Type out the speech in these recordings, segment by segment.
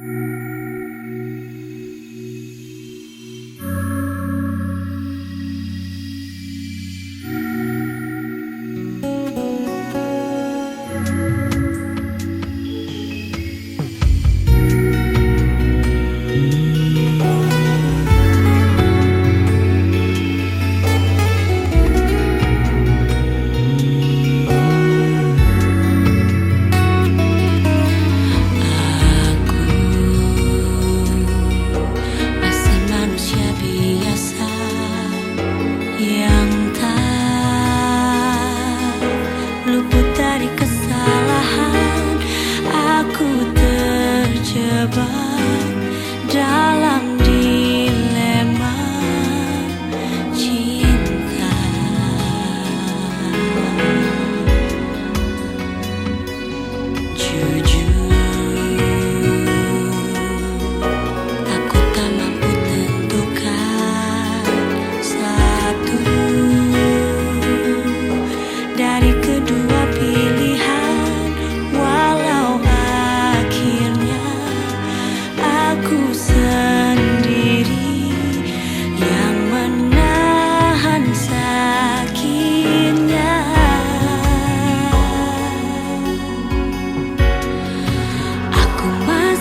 Mm-hmm.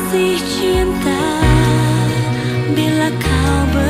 kasih cinta. Bila kau ber